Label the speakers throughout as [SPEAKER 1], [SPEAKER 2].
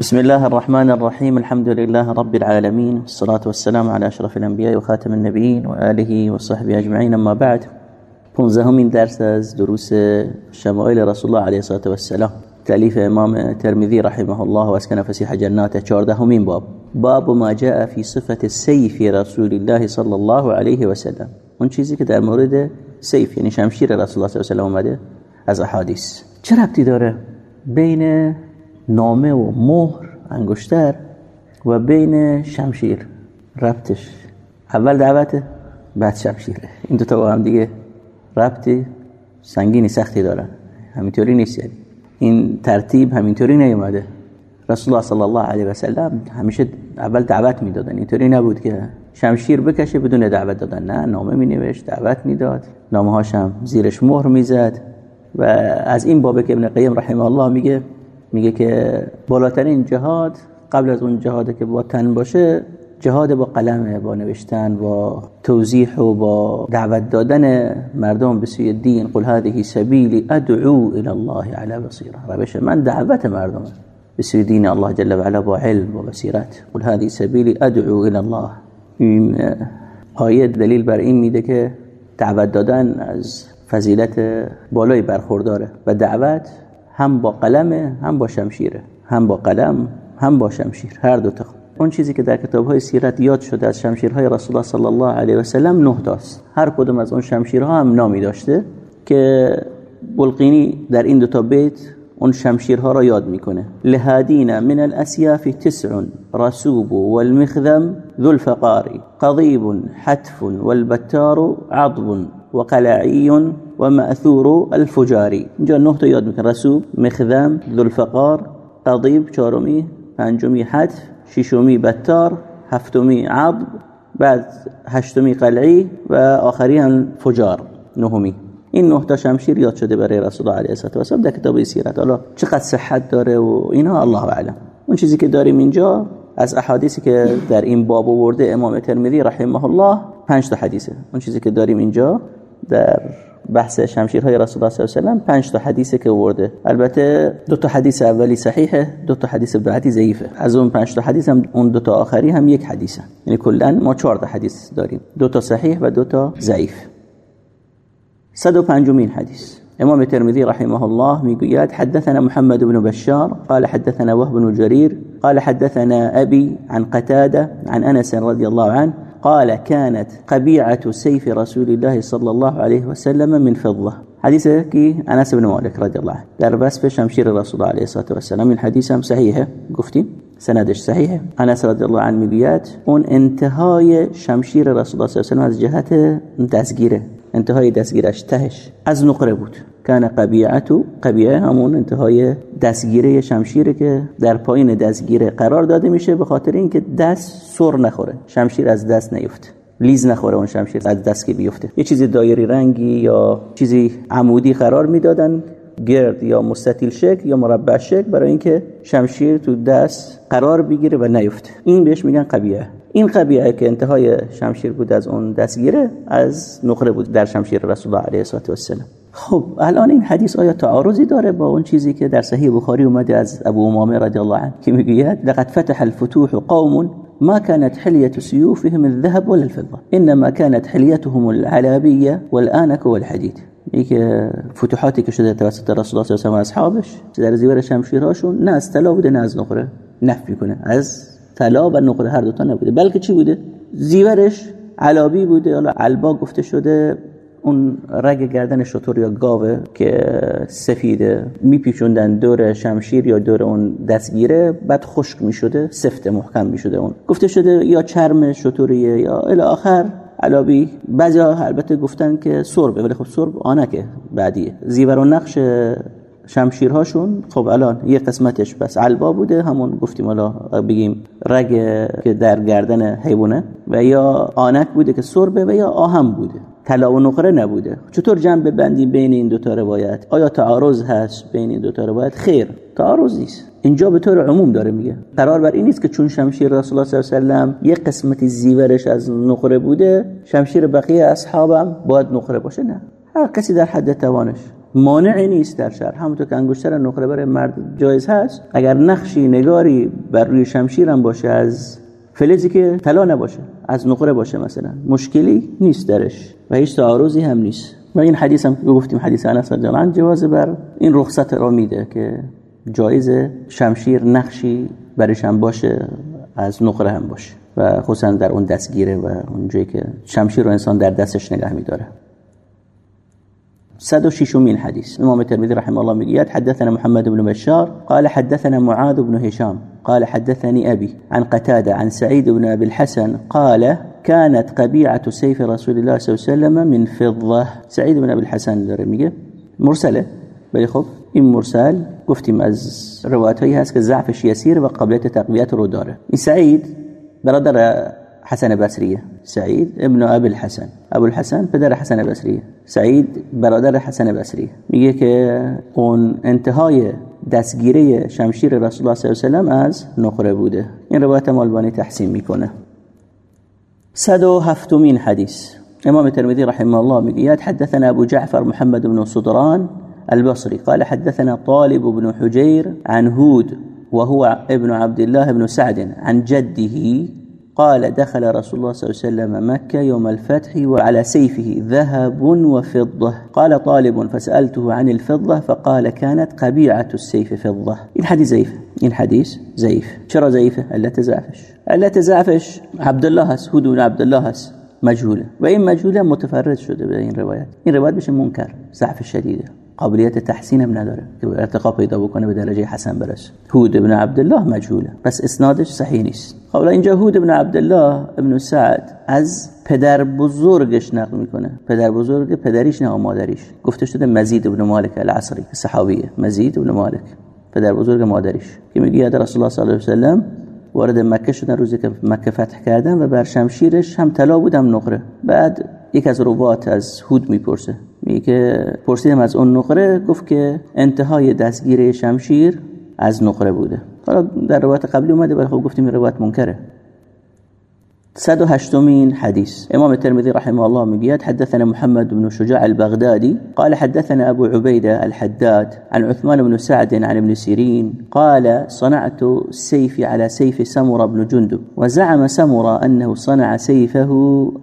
[SPEAKER 1] بسم الله الرحمن الرحيم الحمد لله رب العالمين والصلاة والسلام على أشرف الأنبياء وخاتم النبيين وآله وصحبه أجمعين أما بعد من درس از دروس شمائل رسول الله عليه الصلاة والسلام تأليف امام الترمذي رحمه الله واسكن فسيح جناته من باب باب ما جاء في صفة سيف رسول الله صلى الله عليه وسلم اون چیزی که در مورد سیف یعنی شمشیر رسول الله صلی الله علیه و اومده از احادیث چه ربطی داره بین نامه و مهر انگشتر و بین شمشیر ربطش. اول دعوته بعد شمشیره. این دو تا با هم دیگه ربطی سنگینی سختی دارن. همینطوری نیست یعنی. این ترتیب همینطوری نیومده. رسول الله صلی الله علیه و سلم همیشه اول دعوت می‌دادن. اینطوری نبود که شمشیر بکشه بدون دعوت دادن. نه نامه می نوشت دعوت می‌داد. نامه هاشم زیرش مهر می‌زد. و از این بابه که ابن قیم رحمه الله میگه میگه که بالاترین جهاد قبل از اون جهاد که با تن باشه جهاد با قلمه با نوشتن با توضیح و با دعوت دادن مردم به سوی دین قل هذه سبیلی ادعو الى الله على بصیره روش من دعوت مردم به سوی دین الله جل و علا با علم و بصیرت. قل هذه سبیلی ادعو الى الله این آیه دلیل بر این میده که دعوت دادن از فضیلت بالای برخورداره. و دعوت هم با قلم هم با شمشیره. هم با قلم هم با شمشیر. هر دو تا. اون چیزی که در کتاب های سیرت یاد شده از شمشیرهای رسول الله صلی الله علیه و سلم نه تاست. هر کدوم از اون شمشیرها هم نامی داشته که بلقینی در این دو تا بیت اون شمشیرها را یاد می‌کنه. لهادین من الاسیاف تسع رسوب والمخذم ذو الفقار قضیب حتف والبتار عضب وقلعي ومأثور الفجاري اینجا نه تا یاد می‌کنه رسوب مخذم ذو الفقار قضیب چهارمی پنجمی حتف ششمی بتار هفتمی عضب بعد هشتمی قلعی و آخری هم فجار. نهمی. این نه تا شمشیر یاد شده برای رسول الله علیه و سلم در کتاب سیرت. حالا چقدر صحت داره و اینها الله اعلم. اون چیزی که داریم اینجا از احادیثی که در این باب آورده امام ترمذی رحمه الله پنج تا حدیثه. اون چیزی که داریم اینجا در بحث شمشیرهای رسول الله صلی الله علیه و پنج تا حدیثه که ورده. البته دو تا حدیث اولی صحیحه دو تا حدیث بعدی ضعیفه. از اون پنج تا حدیث هم اون دو تا آخری هم یک حدیثه. یعنی کلا ما چهار تا حدیث داریم. دو تا صحیح و دو تا ضعیف. 105 حديث امام الترمذي رحمه الله می‌گوید حدثنا محمد بن بشار قال حدثنا وهب بن جرير قال حدثنا أبي عن قتادة عن أنس رضي الله عنه قال كانت قبيعة سيف رسول الله صلى الله عليه وسلم من فضة. حديث كي أنس بن مالك رضي الله عنه. در بس شمشير الرسول عليه الصلاة والسلام من حديث هم صحيحة قفتي سندش صحيحة أنس رضي الله عنه می‌گوید اون انتهای شمشیر رسول الله صلی الله از جهت دستگیره. انتهای دستگیرش تهش. از نقره بود. کان قبیعتو قبیعه همون انتهای دستگیره شمشیره که در پایین دستگیره قرار داده میشه به خاطر اینکه دست سر نخوره. شمشیر از دست نیفته. لیز نخوره اون شمشیر از دست که بیفته. یه چیزی دایری رنگی یا چیزی عمودی قرار می‌دادن گرد یا مستطیل شکل یا مربع شکل برای اینکه شمشیر تو دست قرار بگیره و نیفته. این بهش میگن قبیعه. این قبیعه که انتهای شمشیر بود از اون دستگیره از نقره بود در شمشیر رسول الله علیه و سلم خب الان این حدیث آیا تعارضی داره با اون چیزی که در صحیح بخاری اومده از ابو امامه رضی الله عنه که می‌گوید لقد فتح الفتوح قوم ما كانت حلية سيوفهم الذهب ولا الفضة إنما كانت حليتهم العلابية والآنك والحديد که فتوحاتی که شده توسط رسول الله صلی الله علیه و اصحابش در زیور شمشیرهاشون نه از طلا بوده نه از نقره نفی کنه از طلا و نقره هر دوتا نبوده. بلکه چی بوده؟ زیورش علابی بوده. حالا علبا گفته شده اون رگ گردن شطور یا گاوه که سفیده میپیچوندن دور شمشیر یا دور اون دستگیره بعد خشک می‌شده سفت محکم می‌شده اون. گفته شده یا چرم شطوریه یا الی آخر علابی. بعضی البته گفتن که سربه ولی خب سرب آنکه بعدیه. زیور و نقش شمشیرهاشون خب الان یه قسمتش بس علبا بوده همون گفتیم حالا بگیم رگ که در گردن حیوانه و یا آنک بوده که سربه و یا آهم بوده. طلا و نقره نبوده. چطور جمع ببندیم بین این دوتا روایت؟ آیا تعارض هست بین این دوتا روایت؟ خیر تعارض نیست اینجا به طور عموم داره میگه. قرار بر این نیست که چون شمشیر رسول الله صلی الله علیه و یه قسمتی زیورش از نقره بوده شمشیر بقیه اصحابم باید نقره باشه؟ نه. هر کسی در حد توانش. مانعی نیست در شهر. همونطور که انگشتر نقره برای مرد جایز هست اگر نقشی نگاری بر روی شمشیر هم باشه از فلزی که طلا نباشه از نقره باشه مثلا مشکلی نیست درش و هیچ تعارضی هم نیست. و این حدیث هم که گفتیم حدیث انس رضی الله جواز بر این رخصت را میده که جایز شمشیر نقشی برش هم باشه از نقره هم باشه. و خصوصا در اون دستگیره و اونجایی که شمشیر رو انسان در دستش نگه میداره. 106 من حديث. الإمام الترمذي رحمه الله مقياد حدثنا محمد بن بشار قال حدثنا معاذ بن هشام قال حدثني أبي عن قتادة عن سعيد بن أبي الحسن قال كانت قبيعة سيف رسول الله صلى الله عليه وسلم من فضة. سعيد بن أبي الحسن داره مرسلة. بلی خب این مرسل. گفتیم از روایت هایی هست که ضعفش یسیر و قابلیت تقویت رو داره این سعید برادر حسن بصریه سعید ابن ابو الحسن. ابو الحسن پدر حسن بصریه سعید برادر حسن بصریه میگه که اون انتهای دستگیره شمشیر رسول الله صلی الله علیه و از نقره بوده. این روایت مالبانی تحسین می‌کنه. 107 حدیث. امام ترمذی رحمه الله میگه حدثنا ابو جعفر محمد بن صدران البصري قال حدثنا طالب بن حجير عن هود وهو ابن عبد الله بن سعد عن جده قال دخل رسول الله صلى الله عليه وسلم مكة يوم الفتح وعلى سيفه ذهب وفضة. قال طالب فسألته عن الفضة فقال كانت قبيعة السيف فضة. الحديث زيف الحديث زيف. شرى زيفه ألا تزعفش؟ ألا تزعفش؟ عبد الله هس هود عبد الله هس مجهوله و این مجهوله متفرد شده به این روایت این روایت منکر ضعف شدیده قابلیت تحسین هم نداره که ارتقا پیدا بکنه به درجه حسن برسه هود ابن عبدالله مجهوله. پس اسنادش صحیح نیست. خب اینجا هود ابن عبدالله ابن سعد از پدر بزرگش نقل می‌کنه. پدر بزرگ پدریش نه مادریش. گفته شده مزید ابن مالک العصری صحابیه. مزید ابن مالک. پدر بزرگ مادریش. که میگه رسول الله صلی الله علیه و سلم وارد مکه شدن روزی که مکه فتح کردن و بر شمشیرش هم طلا بودم نقره. بعد یک از روات از هود می‌پرسه. میگه که پرسیدم از اون نقره گفت که انتهای دستگیره شمشیر از نقره بوده. حالا در روایت قبلی اومده ولی خب گفتیم روایت منکره. 108 حديث إمام الترمذي رحمه الله مقياد حدثنا محمد بن شجاع البغدادي قال حدثنا أبو عبيدة الحداد عن عثمان بن سعد عن ابن سيرين قال صنعت سيفي على سيف سمر بن جندب. وزعم سمر أنه صنع سيفه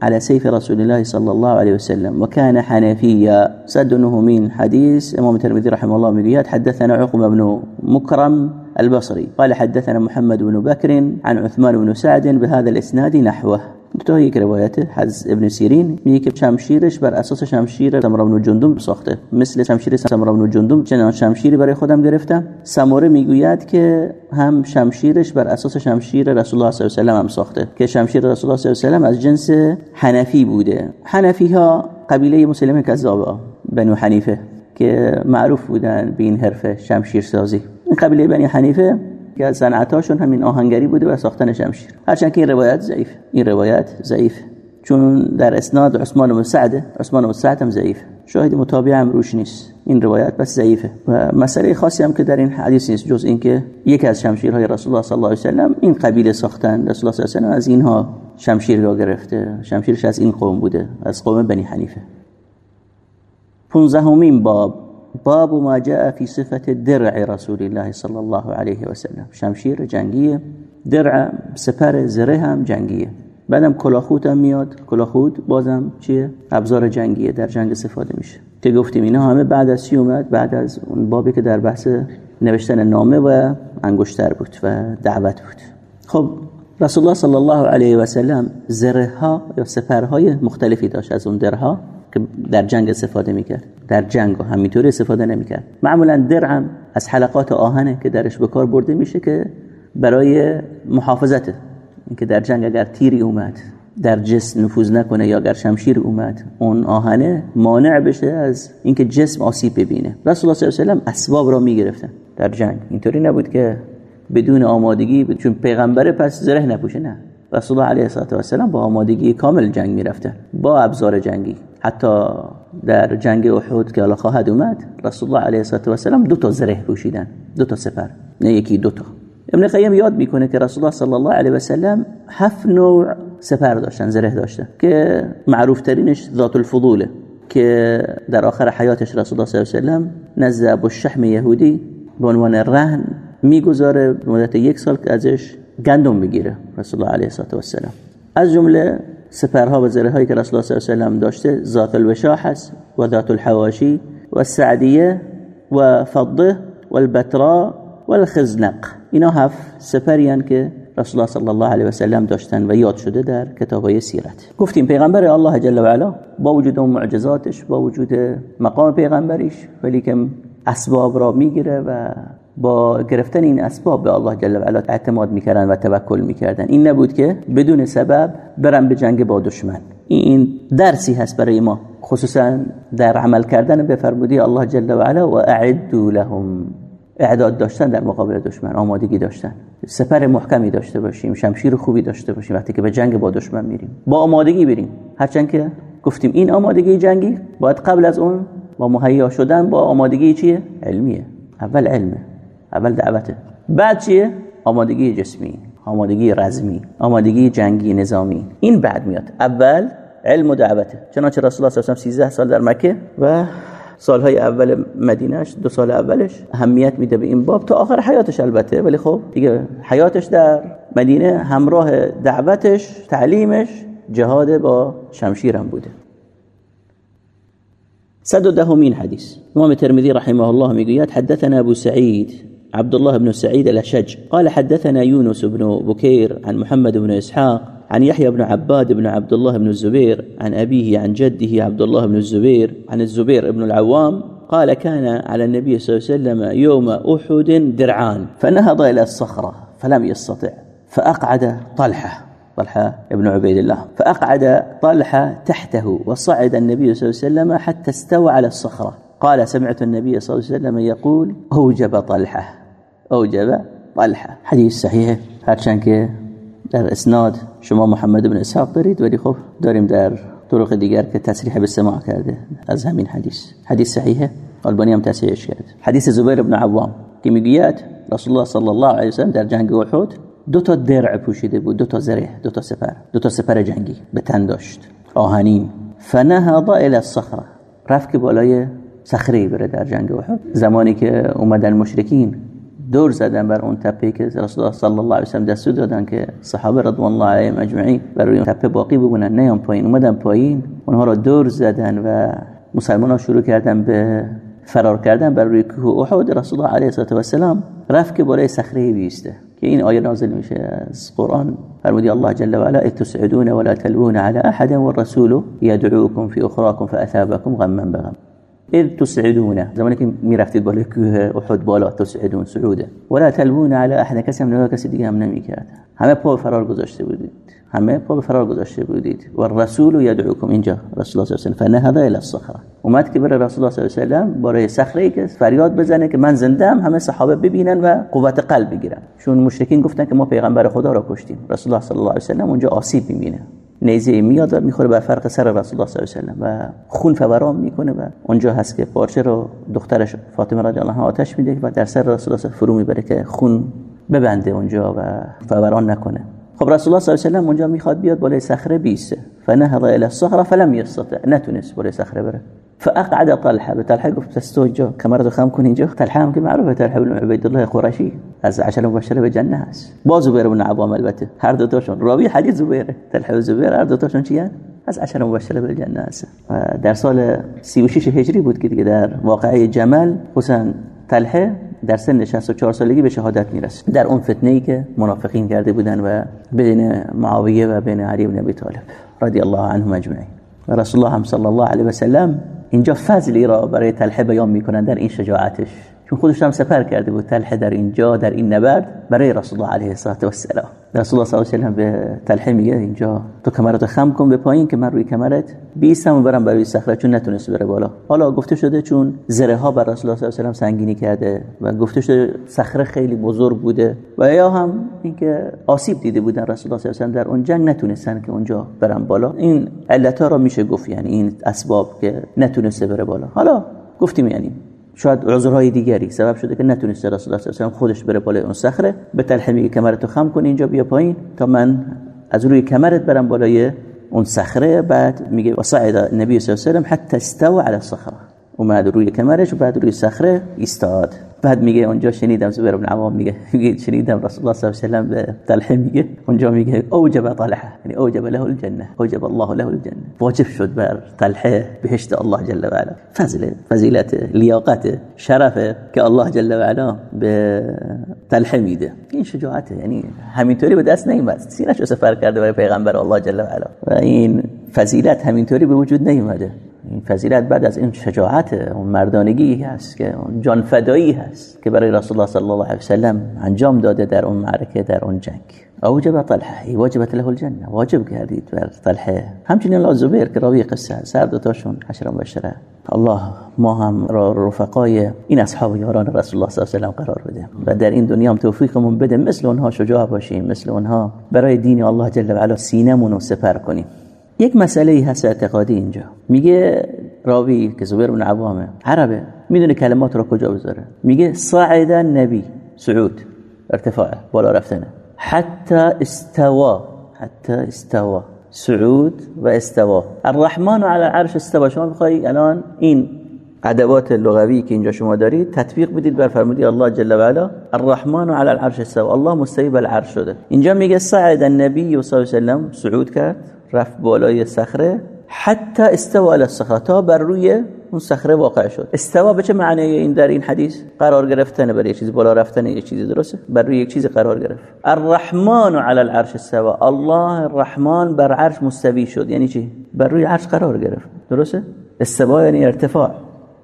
[SPEAKER 1] على سيف رسول الله صلى الله عليه وسلم وكان حنفيا سدنه من حديث إمام الترمذي رحمه الله مقياد حدثنا عقبة بن مكرم البصري. قال حدثنا محمد بن بكر عن عثمان بن سعد بهذا الاسناد نحوه. تا یک روایت حز ابن سیرین میگه که شمشیرش بر اساس شمشیر سمره بن جندم ساخته. مثل شمشیر سمره بن جندم چنان شمشیری برای خودم گرفتم سمره می‌گوید که هم شمشیرش بر اساس شمشیر رسول الله صلی الله علیه و هم ساخته. که شمشیر رسول الله صلی الله علیه و از جنس حنفی بوده. حنفی ها قبیله مسلمه کذابه بنو حنیفه که معروف بودن به این حرفه شمشیر سازی قبیله بنی حنیفه که صنعتاشون همین آهنگری بوده و ساختن شمشیر. هرچند که این روایت ضعیف. این روایت ضعیف. چون در اسناد عثمان بن سعد عثمان بن سعد هم ضعیف. شاهد متابع هم روش نیست. این روایت بس ضعیفه. و مسئله خاصی هم که در این حدیث نیست جز اینکه یکی از شمشیرهای رسول الله صلی الله علیه و سلم این قبیله ساختن. رسول الله صلی الله علیه و از اینها شمشیر را گرفته. شمشیرش از این قوم بوده از قوم بنی حنیفه. 15 باب. باب ما جاء في صفة درع رسول الله صلى الله عليه وسلم. شمشیر جنگیه درع سپر زره هم جنگیه. بعدم کلاخوت هم میاد. کلاخوت بازم چیه؟ ابزار جنگیه در جنگ استفاده میشه. که گفتیم اینا همه بعد از چی اومد؟ بعد از اون بابی که در بحث نوشتن نامه و انگشتر بود و دعوت بود. خب رسول الله صلی الله علیه و سلم زره ها یا سپرهای مختلفی داشت از اون درها. که در جنگ استفاده می‌کرد. در جنگ همینطوری استفاده نمی‌کرد. معمولا درعم از حلقات آهنه که درش به کار برده میشه که برای محافظته اینکه در جنگ اگر تیری اومد در جسم نفوذ نکنه یا اگر شمشیر اومد اون آهنه مانع بشه از اینکه جسم آسیب ببینه. رسول الله صلی الله علیه و اسباب را می‌گرفتن در جنگ. اینطوری نبود که بدون آمادگی چون پیغمبره پس زره نپوشه. نه. رسول الله علیه و سلم با آمادگی کامل جنگ می‌رفتن با ابزار جنگی. حتی در جنگ احد که الله خواهد اومد رسول الله علیه و سلم دو تا زره پوشیدن دو تا سپر نه یکی دو تا. ابن قیم یاد می‌کنه که رسول الله صلی الله علیه و سلم هفت نوع سپر داشتن زره داشتن که معروف ترینش ذات الفضوله که در آخر حیاتش رسول الله صلی الله علیه و سلم نزد ابو الشحم یهودی به عنوان رهن می‌گذاره مدت یک سال که ازش گندم می‌گیره رسول الله علیه و سلم از جمله سپرها و زره هایی که رسول الله صلی الله علیه و داشته ذات الوشاح هست و ذات الحواشی و السعدیه و فضه و البترا و الخزنق. اینا هفت سپریان که رسول الله صلی الله علیه و سلم داشتن و یاد شده در کتابای سیرت. گفتیم پیغمبر الله جل و علا با وجود اون معجزاتش با وجود مقام پیغمبریش ولی که اسباب را می‌گیره و با گرفتن این اسباب به الله جل و علا اعتماد می‌کردن و توکل می‌کردن. این نبود که بدون سبب برن به جنگ با دشمن. این درسی هست برای ما. خصوصا در عمل کردن به فرمودی الله جل و علا و اعدوا لهم. اعداد داشتن در مقابل دشمن آمادگی داشتن. سپر محکمی داشته باشیم شمشیر خوبی داشته باشیم وقتی که به جنگ با دشمن میریم. با آمادگی بریم. هرچند که گفتیم این آمادگی جنگی باید قبل از اون با مهیا شدن با آمادگی چیه؟ علمیه. اول علمه. اول دعوته. بعد چیه؟ آمادگی جسمی آمادگی رزمی آمادگی جنگی نظامی. این بعد میاد. اول علم و دعوته. چنانچه رسول الله صلی الله علیه و 13 سال در مکه و سالهای اول مدینهش دو سال اولش اهمیت میده به این باب. تا آخر حیاتش البته. ولی خب دیگه حیاتش در مدینه همراه دعوتش تعلیمش جهاد با شمشیرم بوده. صد دهمین حدیث. امام ترمذی رحمه الله می‌گوید حدثنا ابو سعید عبد الله بن سعيد الأشج. قال حدثنا يونس بن بكير عن محمد بن إسحاق عن يحيى بن عباد بن عبد الله بن الزبير عن أبيه عن جده عبد الله بن الزبير عن الزبير بن العوام. قال كان على النبي صلى الله عليه وسلم يوم أحد درعان فنهض إلى الصخرة فلم يستطع فأقعد طلحة طلحة ابن عبيد الله فأقعد طلحة تحته وصعد النبي صلى الله عليه وسلم حتى استوى على الصخرة. قال سمعت النبي صلى الله عليه وسلم يقول أوجب طلحة. أوجب طلحة. حديث صحيح. هرچند که در اسناد شما محمد بن اسحاق دارید ولی خب داریم در طرق دیگر که تصریح به سماع کرده از همین حدیث. حدیث صحیحه البانی هم تصحیحش کرد. حدیث زبیر بن عوام که می‌گوید رسول الله صلی الله علیه وسلم در جنگ احد دو تا درع پوشیده بود دو تا زره دو تا سپر دو تا سپر جنگی به تن داشت. آهنین. فنهض الى الصخره. رفت که بالای صخره بره در جنگ احد. زمانی که اومدن مشرکین دور زدن بر اون تپه که رسول الله صلی الله علیه و سلم دستور دادن که صحابه رضوان الله علیهم اجمعین بر روی تپه باقی بمونن. نیام پایین. اومدن پایین. اونها را دور زدن و مسلمان ها شروع کردن به فرار کردن بر روی کوه احد. رسول الله علیه و سلام رفت که بالای صخره بیسته. که این آیه نازل میشه از قرآن. فرمودی الله جل و علا تسعدون ولا تلوون على احد والرسول يدعوكم في اخراكم فاثابكم غما بغم اذ تسعدون. زمانی که می‌رفتید بالای کوه احد بالا تسعدون سعوده ولا تلوون على احد کسی هم نگاه کسی دیگه هم نمی‌کرد همه پا فرار گذاشته بودید. همه پا فرار گذاشته بودید. و رسول یدعوکم اینجا رسول الله صلی الله علیه و فنهض الى الصخره اومد که بره رسول الله صلی الله علیه و برای صخره ای که فریاد بزنه که من زنده ام همه صحابه ببینن و قوت قلب بگیرن. چون مشرکین گفتن که ما پیغمبر خدا را کشتیم. رسول الله صلی الله علیه و اونجا آسیب می‌بینه. نیزه میاد و می‌خوره بر فرق سر رسول الله صلی الله علیه و و خون فوران می‌کنه و اونجا هست که پارچه رو دخترش فاطمه رضی الله عنها آتش میده و در سر رسول الله فرو می‌بره که خون ببنده اونجا و فوران نکنه. خب رسول الله صلی الله علیه و اونجا می‌خواد بیاد بالای صخره بیسته. فنهض الى الصخره فلم يستطع نتونست بالای صخره بره. فاقعد طلحه به طلحه گفت استو اینجا کمرتو خم کن اینجا طلحه هم که معروفه طلحه بن عبید الله قرشی از عشر مبشره به جنه است با زبیر بن عوام البته. هر دو تاشون راوی حدیث زبیره. طلحه و زبیر هر دو تاشون چیه از عشر مبشره به جنه است در سال 36 هجری بود که دیگه در واقعه جمل حسین طلحه در سن 64 سالگی به شهادت می‌رسه. در اون فتنه ای که منافقین کرده بودن و بین معاویه و بین علی بن ابی طالب. رضی الله عنهم اجمعین. رسول الله هم صلی الله علیه و سلم اینجا فضلی را برای طلحه بیان میکنن در این شجاعتش. چون خودش هم سپر کرده بود طلحه در اینجا در این نبرد برای رسول الله علیه الصلاه و السلام رسول الله صلی الله علیه و به طلحه میگه اینجا تو کمرت خم کن به پایین که من روی کمرت بیستم و برم برای صخره چون نتونست بره بالا. حالا گفته شده چون زره ها بر رسول الله صلی الله علیه و سنگینی کرده و گفته شده صخره خیلی بزرگ بوده و یا هم اینکه آسیب دیده بودن رسول الله صلی الله علیه و در اون جنگ نتونستن که اونجا برن بالا. این علتا را میشه گفت یعنی این اسباب که نتونسته بره بالا. حالا گفتیم یعنی شاید عذرهای دیگری. سبب شده که نتونسته رسول الله صلی الله علیه و خودش بره بالای اون صخره. به تلحمی کمرتو خم کن اینجا بیا پایین. تا من از روی کمرت برم بالای اون صخره. بعد میگه وصعد النبی صلی الله علیه و سلم حتی استوى على الصخره اومد روی کمرش و بعد روی صخره ایستاد. بعد میگه اونجا شنیدم زبیر بن عوام میگه شنیدم رسول الله صلی الله علیه و به طلحه میگه. اونجا میگه اوجب طلحه یعنی اوجب له الجنه اوجب الله له الجنه. واجب شد بر طلحه بهشت الله جل و علا. فضل فضیلت لیاقت شرفه که الله جل و علا به طلحه میده. این شجاعته یعنی همینطوری به دست نمیاد سینه‌شو سفر کرده برای پیغمبر الله جل و علا. و این فضیلت همینطوری به وجود نیومده. این فضیلت بعد از این شجاعت اون مردانگی هست که اون جان فدایی هست که برای رسول الله صلی الله علیه و سلم انجام داده در اون معرکه در اون جنگ. اوجب طلحه واجبت له الجنه واجب کردید بر طلحه. همچنین الله زبیر که راوی قصه سر دوتاشون حشر مبشره الله ما هم را رفقای این اصحاب یاران رسول الله صلی الله علیه و قرار بده. و در این دنیا هم توفیقمون بده مثل اونها شجاع باشیم مثل اونها برای دین الله جل و علا سینمون رو سپر کنیم. یک مسئله هست اعتقادی اینجا. میگه راوی که زبیر بن عوامه عربه می‌دونه کلمات رو کجا بذاره. میگه صعد نبی سعود ارتفاع بالا رفتنه حتی استوا حتی استوا. سعود و استوا. الرحمن على العرش استوا. شما بخوای الان این ادوات لغوی که اینجا شما دارید تطبیق بدید بر فرمودی الله جل و علا الرحمن على العرش استوا. الله مستوی بر العرش شده. اینجا میگه صعد النبی صلی الله علیه و سعود کرد. رفت بالای صخره حتی استوا علی الصخره تا بر روی اون صخره واقع شد. استوا به چه معنی این در این حدیث؟ قرار گرفتن برای چیزی بالا رفتن یه چیزی درسته؟ بر روی یک چیزی قرار گرفت. الرحمن علی العرش استوا الله الرحمن بر عرش مستوی شد. یعنی چی؟ بر روی عرش قرار گرفت. درسته؟ استوا یعنی ارتفاع.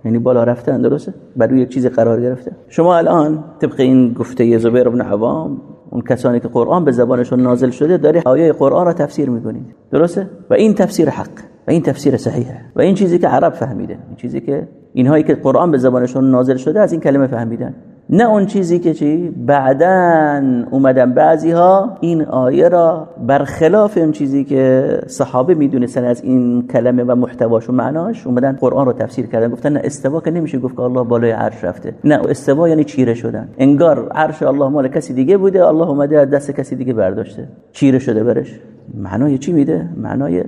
[SPEAKER 1] یعنی بالا رفتن درسته؟ بر روی یک چیزی قرار گرفته. شما الان طبق این گفته زبیر بن عوام اون کسانی که قرآن به زبانشون نازل شده داره آیه قرآن را تفسیر می‌کنید درسته؟ و این تفسیر حق و این تفسیر صحیحه. و این چیزی که عرب فهمیده این چیزی که اینهایی که قرآن به زبانشون نازل شده از این کلمه فهمیدن. نه اون چیزی که چی؟ بعدن اومدن بعضی ها این آیه را برخلاف اون چیزی که صحابه می‌دونستن از این کلمه و محتواش و معناش اومدن قرآن رو تفسیر کردن. گفتن استوا که نمیشه. گفت که الله بالای عرش رفته. نه استوا یعنی چیره شدن. انگار عرش الله مال کسی دیگه بوده. الله اومده از دست کسی دیگه برداشته. چیره شده برش. معنای چی میده؟ معنای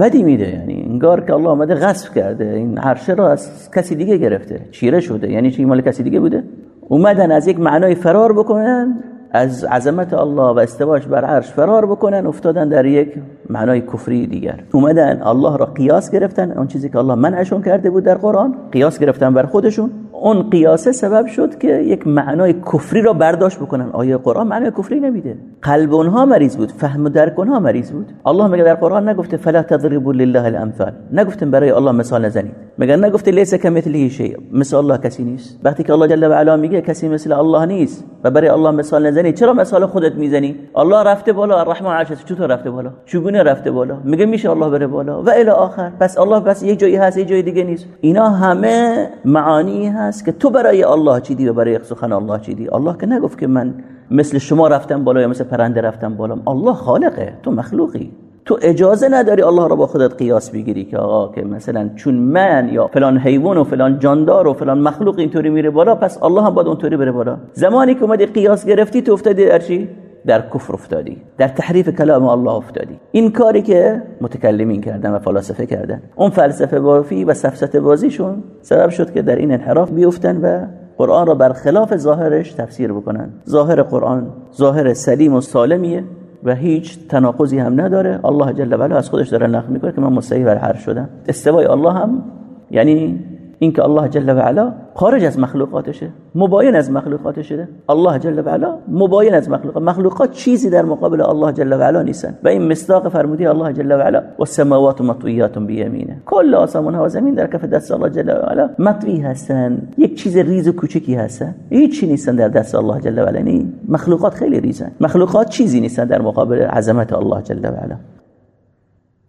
[SPEAKER 1] بدی میده. یعنی انگار که الله آمده غصب کرده. این عرشه را از کسی دیگه گرفته. چیره شده. یعنی چی؟ مال کسی دیگه بوده؟ اومدن از یک معنای فرار بکنن از عظمت الله و استواش بر عرش فرار بکنن افتادن در یک معنای کفری دیگر. اومدن الله را قیاس گرفتن اون چیزی که الله منعشون کرده بود در قرآن قیاس گرفتن بر خودشون. اون قیاسه سبب شد که یک معنای کفری را برداشت بکنن. آیه قرآن معنای کفری نمیده؟ قلب اونها مریض بود فهم و درک اونها مریض بود. الله میگه در قرآن نگفته فلا تضربوا لله الامثال؟ نگفتیم برای الله مثال نزنید. مگر نگفته لیس کمثله شیء مثل الله کسی نیست؟ وقتی که الله جل و علا میگه کسی مثل الله نیست و برای الله مثال نزنی چرا مثال خودت می‌زنی؟ الله رفته بالا الرحمن عرش چطور رفته بالا؟ چگونه رفته بالا؟ میگه میشه الله بره بالا. و الی آخر. پس الله پس یک جایی هست یک جای دیگه نیست. اینا همه معانی هست که تو برای الله چیدی و برای سخن الله چیدی. الله که نگفت که من مثل شما رفتم بالا یا مثل پرنده رفتم بالا. الله خالقه تو مخلوقی. تو اجازه نداری الله را با خودت قیاس بگیری که آقا که مثلا چون من یا فلان حیوان و فلان جاندار و فلان مخلوق اینطوری میره بالا پس الله هم باید اونطوری بره بالا. زمانی که اومدی قیاس گرفتی تو افتادی در چی در کفر افتادی. در تحریف کلام الله افتادی. این کاری که متکلمین کردن و فلاسفه کردن. اون فلسفه بافی و سفسطه بازیشون سبب شد که در این انحراف بیفتن و قرآن را برخلاف ظاهرش تفسیر بکنن. ظاهر قرآن ظاهر سلیم و سالمیه. و هیچ تناقضی هم نداره. الله جل و علا از خودش داره نقل می‌کنه که من مستوی بر عرش شدم. استوای الله هم یعنی اینکه الله جل و علا خارج از مخلوقاتشه مباین از مخلوقاتشه. الله جل و علا مباین از مخلوقات. مخلوقات چیزی در مقابل الله جل و علا نیستن. و این مصداق فرمودی الله جل و علا و السماوات مطویات بیمینه کل آسمان ها و زمین در کف دست الله جل و علا مطوی هستن. یک چیز ریز و کوچکی هستن. هیچ چی نیستن در دست الله جل و علا. نی مخلوقات خیلی ریزن. مخلوقات چیزی نیستن در مقابل عظمت الله جل و علا.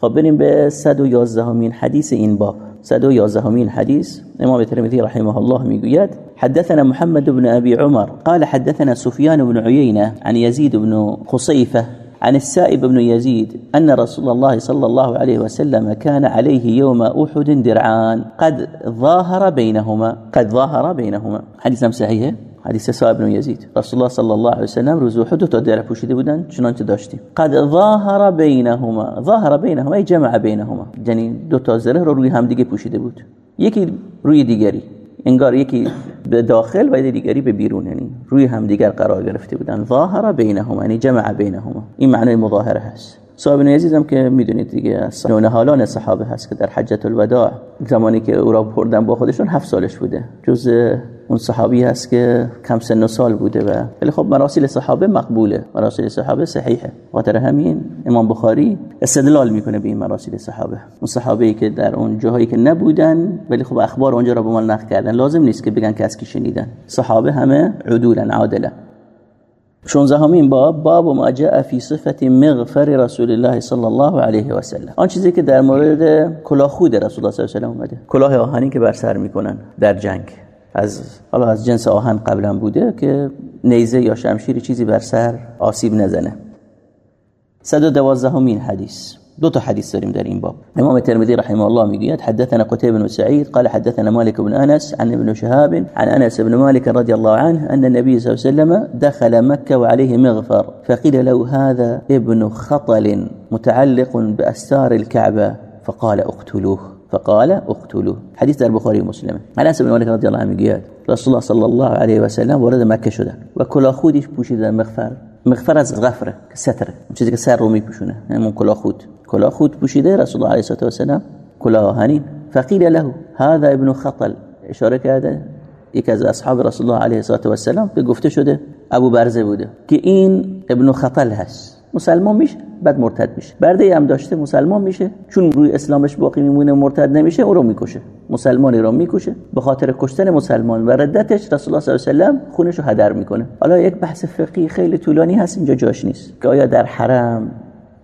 [SPEAKER 1] خب بریم به 111 همین حدیث. این باب 111 همین حديث امام الترمذي رحمه الله میگوید حدثنا محمد بن أبي عمر قال حدثنا سفيان بن عيينة عن يزيد بن خصيفة عن السائب بن يزيد أن رسول الله صلى الله عليه وسلم كان عليه يوم أحد درعان قد ظاهر بينهما قد ظاهر بينهما حديث صحيح حدیث صاحب بن یزید. رسول الله صلی الله علیه و سلم روز احد تا دره پوشیده بودن چنانچه داشتیم. قد ظاهر بینهما ظاهر بینهما ای جمع بینهما. یعنی دو تا زره رو روی هم دیگه پوشیده بود. یکی روی دیگری. انگار یکی به داخل و دیگری به بیرون یعنی روی همدیگر قرار گرفته بودن. ظاهر بینهما یعنی جمع بینهما. این معنی مظاهره هست. صاحب یزید هم که می‌دونید دیگه از حالان صحابه هست که در حجت الوداع زمانی که او را بردن با خودشون هفت سالش بوده. جز اون صحابی هست که کم سن و سال بوده و ولی خب مراسل صحابه مقبوله. مراسل صحابه صحیحه. خاطر همین امام بخاری استدلال می‌کنه به این مراسل صحابه. اون صحابه که در اون جاهایی که نبودن ولی خب اخبار اونجا را به ما نقل کردن. لازم نیست که بگن که از کی شنیدن. صحابه همه عدولا عادله 16 همین باب باب ما جاء فی صفت مغفر رسول الله صلی الله علیه و سلم. آن چیزی که در مورد کلاه خود رسول الله صلی الله علیه و سلم اومده. کلاه آهنی که بر سر می‌کنن در جنگ. از حالا از جنس آهن قبلا بوده که نیزه یا شمشیر چیزی بر سر آسیب نزنه. 112 همین حدیث. دو تا حديث داریم در این باب. امام الترمذي رحمه الله می‌گوید حدثنا قتيبة بن سعيد قال حدثنا مالك بن انس عن ابن شهاب عن انس بن مالك رضي الله عنه ان النبي صلى الله عليه وسلم دخل مكة وعليه مغفر فقيل له هذا ابن خطل متعلق باستار الكعبة؟ فقال اقتلوه. فقال اقتلوه حديث در بخاري ومسلم انس بن مالك رضي الله عنه می‌گوید رسول الله صلى الله عليه وسلم وارد مكة شدن و خودش پوشیدن مغفر. مغفر از غفره ستره چیزی که سر رو میپوشونه همون کلاه خود کلاه خود پوشیده رسول الله علیه و سلم کلاه آهنین فقیل له هذا ابن خطل. اشاره کرده. یک از اصحاب رسول الله علیه و سلم به گفته شده ابو برزه بوده. که این ابن خطل هست. مسلمان میشه بعد مرتد میشه. برده هم داشته مسلمان میشه چون روی اسلامش باقی میمونه مرتد نمیشه او رو می‌کشه. مسلمانی رو می‌کشه. به خاطر کشتن مسلمان و ردتش رسول الله صلی الله علیه و خونش رو هدر می‌کنه. حالا یک بحث فقهی خیلی طولانی هست اینجا جاش نیست. که آیا در حرم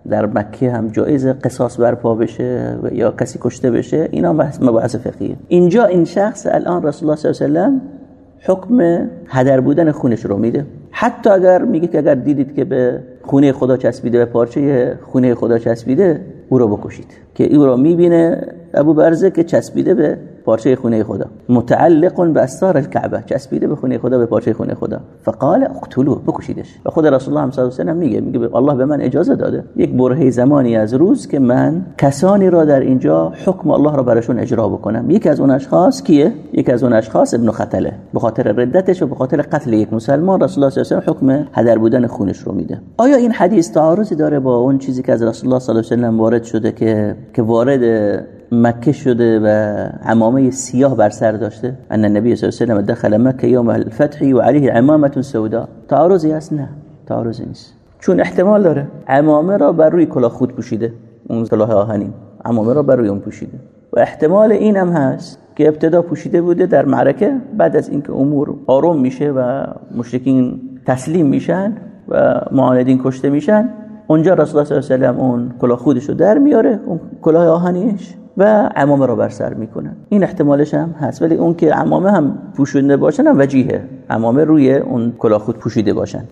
[SPEAKER 1] در مکه هم جایز قصاص برپا بشه یا کسی کشته بشه؟ اینا مباحث فقهیه اینجا این شخص الان رسول الله صلی الله علیه و حکم هدر بودن خونش رو میده. حتی اگر میگه که اگر دیدید که به خونه خدا چسبیده به پارچه خونه خدا چسبیده او رو بکشید. که او رو می‌بینه ابو برزه که چسبیده به پارچه خونه خدا. متعلق به استار الكعبه چسبیده به خونه خدا به پارچه خونه خدا. فقال اقتلوه بکشیدش. و خود رسول الله صلی الله علیه و میگه میگه الله به من اجازه داده. یک برهه زمانی از روز که من کسانی را در اینجا حکم الله را براشون اجرا بکنم. یکی از اون اشخاص کیه؟ یکی از اون اشخاص ابن خطله. به خاطر ردتش و به خاطر قتل یک مسلمان رسول الله صلی الله علیه و حکم هدر بودن خونش رو میده. آیا این حدیث تعارضی داره با اون چیزی که از رسول الله صلی الله علیه و وارد شده که که وارد مکه شده و عمامه سیاه بر سر داشته. ان النبی صلی الله علیه و دخل مکه یوم الفتح و علیه عمامه سوداء تعارضی است نه تعارضی نیست. چون احتمال داره. عمامه را بر روی کلاه خود پوشیده. اون کلاه آهنین. عمامه را بر روی اون پوشیده. و احتمال این هم هست که ابتدا پوشیده بوده در معرکه بعد از اینکه امور آروم میشه و مشرکین تسلیم میشن و معاندین کشته میشن اونجا رسول الله صلی الله علیه و اون کلاه خودش رو در میاره اون کلاه آهنیش. و عمامه رو بر سر می‌کنن این احتمالش هم هست ولی اون که عمامه هم پوشونده باشن هم عمامه روی اون کلاه خود پوشیده باشن.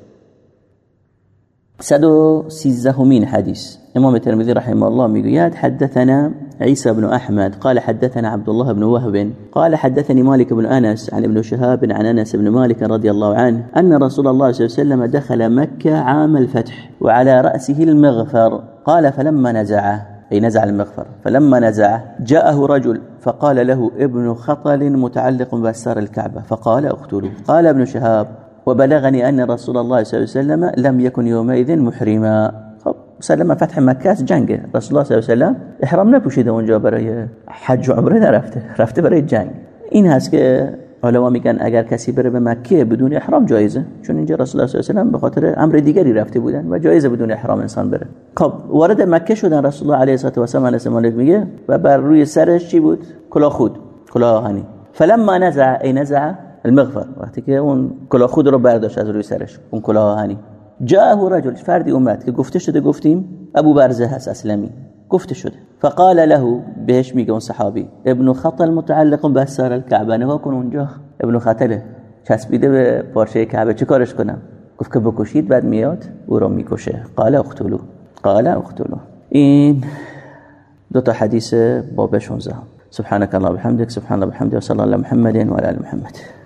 [SPEAKER 1] 113 همین حدیث. امام الترمذي رحمه الله می‌گوید حدثنا عيسى بن أحمد قال حدثنا عبد الله بن وهب قال حدثني مالك بن أنس عن ابن شهاب عن أنس بن مالك رضي الله عنه أن رسول الله صلى الله عليه وسلم دخل مكة عام الفتح وعلى رأسه المغفر. قال فلما نزعه. أي نزع المغفر فلما نزعه جاءه رجل فقال له ابن خطل متعلق بأسار الكعبة. فقال اقتلوه. قال ابن شهاب وبلغني أن رسول الله صلى الله عليه وسلم لم يكن يومئذ محرما. خب مسلم فتح مكة جنگ. رسول الله صلى الله عليه وسلم احرام نپوشیده اونجا برای حج و عمره نرفته رفته برای جنگ. این هست که علما میگن اگر کسی بره به مکه بدون احرام جایزه چون اینجا رسول الله صلی الله علیه و به خاطر امر دیگری رفته بودن و جایزه بدون احرام انسان بره. خب وارد مکه شدن رسول الله علیه و سلم علیه مالک میگه و بر روی سرش چی بود؟ کلاه خود کلاه آهنی. فلما نزع ای نزع المغفر. وقتی که اون کلاه خود رو برداشت از روی سرش اون کلاه آهنی. جاءه رجل فردی اومد که گفته شده گفتیم ابو برزه هست اسلمی. گفته شده. فقال له بهش میگه اون صحابی ابن خطل متعلق به سر الكعبه نگاه کن اونجا. ابن خطله چسبیده به پارچه کعبه چه کارش کنم؟ گفت که بکشید بعد میاد او رو می‌کشه. قال اقتلو قال اقتلو این دو تا حدیث باب 16 سبحانك الله وبحمدك سبحان الله وبحمده وصلى الله على محمد وعلى ال محمد.